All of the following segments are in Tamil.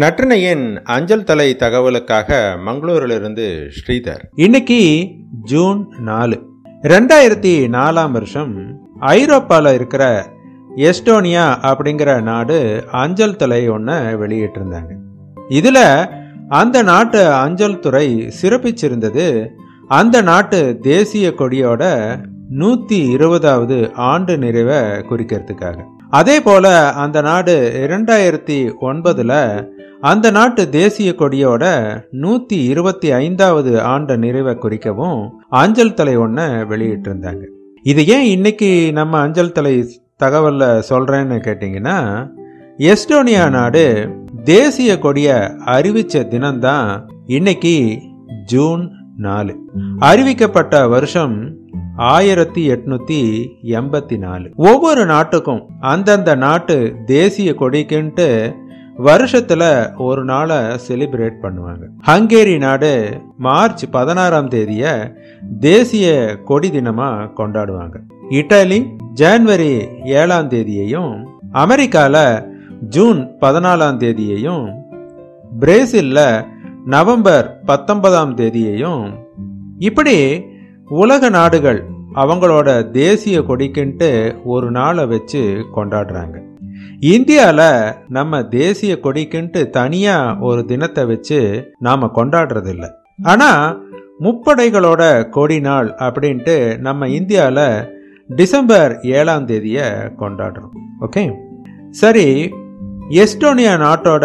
நற்றினையின் அஞ்சல் தலை தகவலுக்காக மங்களூரிலிருந்து ஸ்ரீதர். இன்னைக்கு ஜூன் நாலு. ரெண்டாயிரத்தி நாலாம் வருஷம் ஐரோப்பாவில் இருக்கிற எஸ்டோனியா அப்படிங்கிற நாடு அஞ்சல் தலை ஒன்று வெளியிட்டிருந்தாங்க. இதில் அந்த நாட்டு அஞ்சல் துறை சிறப்பிச்சிருந்தது அந்த நாட்டு தேசிய கொடியோட நூற்றி இருபதாவது ஆண்டு நிறைவை குறிக்கிறதுக்காக. அதே போல அந்த நாடு இரண்டாயிரத்தி ஒன்பதுல அந்த நாட்டு தேசிய கொடியோட நூத்தி இருபத்தி ஐந்தாவது ஆண்டு நிறைவை குறிக்கவும் அஞ்சல் தலை ஒன்று வெளியிட்டிருந்தாங்க. இது ஏன் இன்னைக்கு நம்ம அஞ்சல் தலை தகவலில் சொல்கிறேன்னு கேட்டிங்கன்னா எஸ்டோனியா நாடு தேசிய கொடியை அறிவித்த தினம்தான் இன்னைக்கு ஜூன் நாலு. அறிவிக்கப்பட்ட வருஷம் ஆயிரத்தி எட்நூத்தி எண்பத்தி நாலு. ஒவ்வொரு நாட்டுக்கும் அந்தந்த நாட்டு தேசிய கொடிக்குன்ட்டு வருஷத்துல ஒரு நாளை செலிப்ரேட் பண்ணுவாங்க. ஹங்கேரி நாடு மார்ச் பதினாறாம் தேதிய தேசிய கொடி தினமா கொண்டாடுவாங்க. இட்டாலி ஜான்வரி ஏழாம் தேதியையும் அமெரிக்கால ஜூன் பதினாலாம் தேதியையும் பிரேசில்ல நவம்பர் பத்தொன்பதாம் தேதியையும் இப்படி உலக நாடுகள் அவங்களோட தேசிய கொடிக்குன்ட்டு ஒரு நாளை வச்சு கொண்டாடுறாங்க. இந்தியாவில் நம்ம தேசிய கொடிக்குன்ட்டு தனியாக ஒரு தினத்தை வச்சு நாம் கொண்டாடுறதில்ல. ஆனால் முப்படைகளோட கொடி நாள் அப்படின்ட்டு நம்ம இந்தியாவில் டிசம்பர் ஏழாம் தேதியை கொண்டாடுறோம். ஓகே? சரி எஸ்டோனியா நாட்டோட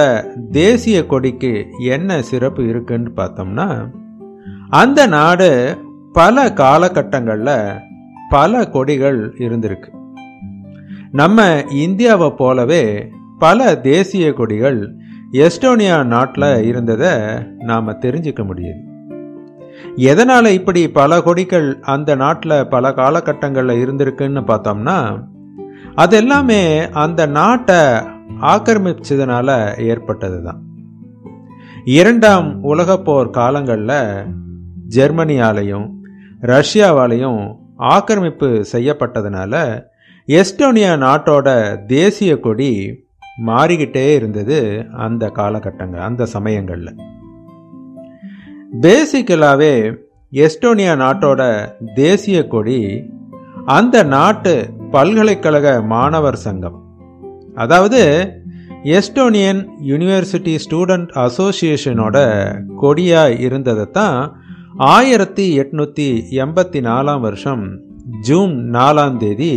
தேசிய கொடிக்கு என்ன சிறப்பு இருக்குன்னு பார்த்தோம்னா அந்த நாடு பல காலகட்டங்களில் பல கொடிகள் இருந்திருக்கு. நம்ம இந்தியாவை போலவே பல தேசிய கொடிகள் எஸ்டோனியா நாட்டில் இருந்ததை நாம் தெரிஞ்சுக்க முடியுது. எதனால் இப்படி பல கொடிகள் அந்த நாட்டில் பல காலகட்டங்களில் இருந்திருக்குன்னு பார்த்தோம்னா அது எல்லாமே அந்த நாட்டை ஆக்கிரமிச்சதுனால ஏற்பட்டது தான். இரண்டாம் உலகப்போர் காலங்களில் ஜெர்மனியாலையும் ரஷ்யாவாலையும் ஆக்கிரமிப்பு செய்யப்பட்டதுனால எஸ்டோனியா நாட்டோட தேசிய கொடி மாறிக்கிட்டே இருந்தது அந்த காலகட்டங்கள் அந்த சமயங்களில். பேசிக்கலாகவே எஸ்டோனியா நாட்டோட தேசிய கொடி அந்த நாட்டு பல்கலைக்கழக மாணவர் சங்கம். அதாவது எஸ்டோனியன் யூனிவர்சிட்டி ஸ்டூடெண்ட் அசோசியேஷனோட கொடியாக இருந்ததை தான் ஆயிரத்தி எட்நூற்றி எண்பத்தி நாலாம் வருஷம் ஜூன் நாலாம் தேதி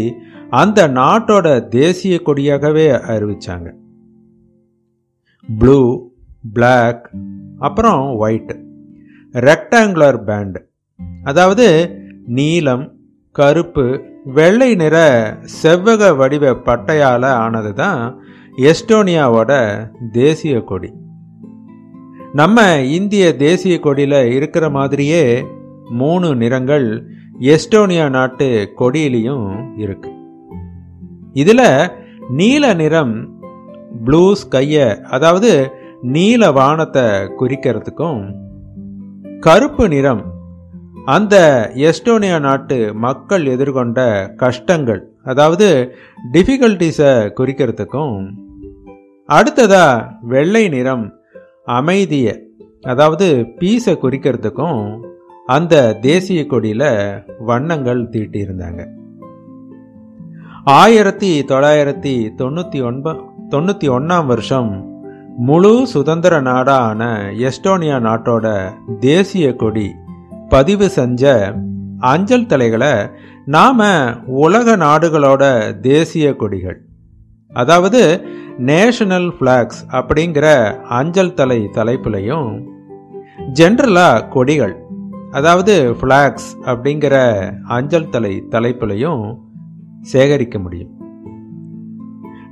அந்த நாட்டோட தேசிய கொடியாகவே அறிவிச்சாங்க. ப்ளூ பிளாக் அப்புறம் ஒயிட் ரெக்டாங்குலர் பேண்ட் அதாவது நீலம் கருப்பு வெள்ளை நிற செவ்வக வடிவ பட்டையால் ஆனது தான் எஸ்டோனியாவோட தேசிய கொடி. நம்ம இந்திய தேசிய கொடியில் இருக்கிற மாதிரியே மூணு நிறங்கள் எஸ்டோனியா நாட்டு கொடியிலையும் இருக்குது இதில் நீல நிறம் ப்ளூ ஸ்கையை அதாவது நீல வானத்தை குறிக்கிறதுக்கும் கருப்பு நிறம் அந்த எஸ்டோனியா நாட்டு மக்கள் எதிர்கொண்ட கஷ்டங்கள் அதாவது டிஃபிகல்டிஸை குறிக்கிறதுக்கும் அடுத்ததா வெள்ளை நிறம் அமைதியை அதாவது பீஸை குறிக்கிறதுக்கும் அந்த தேசிய கொடியில் வண்ணங்கள் தீட்டியிருந்தாங்க. ஆயிரத்தி தொள்ளாயிரத்தி தொண்ணூற்றி ஒன்ப தொண்ணூற்றி ஒன்றாம் வருஷம் முழு சுதந்திர நாடான எஸ்டோனியா நாட்டோட தேசிய கொடி பதிவு செஞ்ச அஞ்சல் தலைகளை நாம் உலக நாடுகளோட தேசிய கொடிகள். அதாவது நேஷனல் ஃப்ளாக்ஸ் அப்படிங்கிற அஞ்சல் தலை தலைப்புலையும் ஜென்ரலாக கொடிகள் அதாவது ஃப்ளாக்ஸ் அப்படிங்கிற அஞ்சல் தலை தலைப்புலையும் சேகரிக்க முடியும்.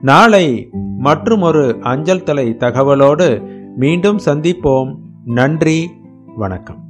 நாளை மற்றும் ஒரு அஞ்சல் தலை தகவலோடு மீண்டும் சந்திப்போம். நன்றி வணக்கம்.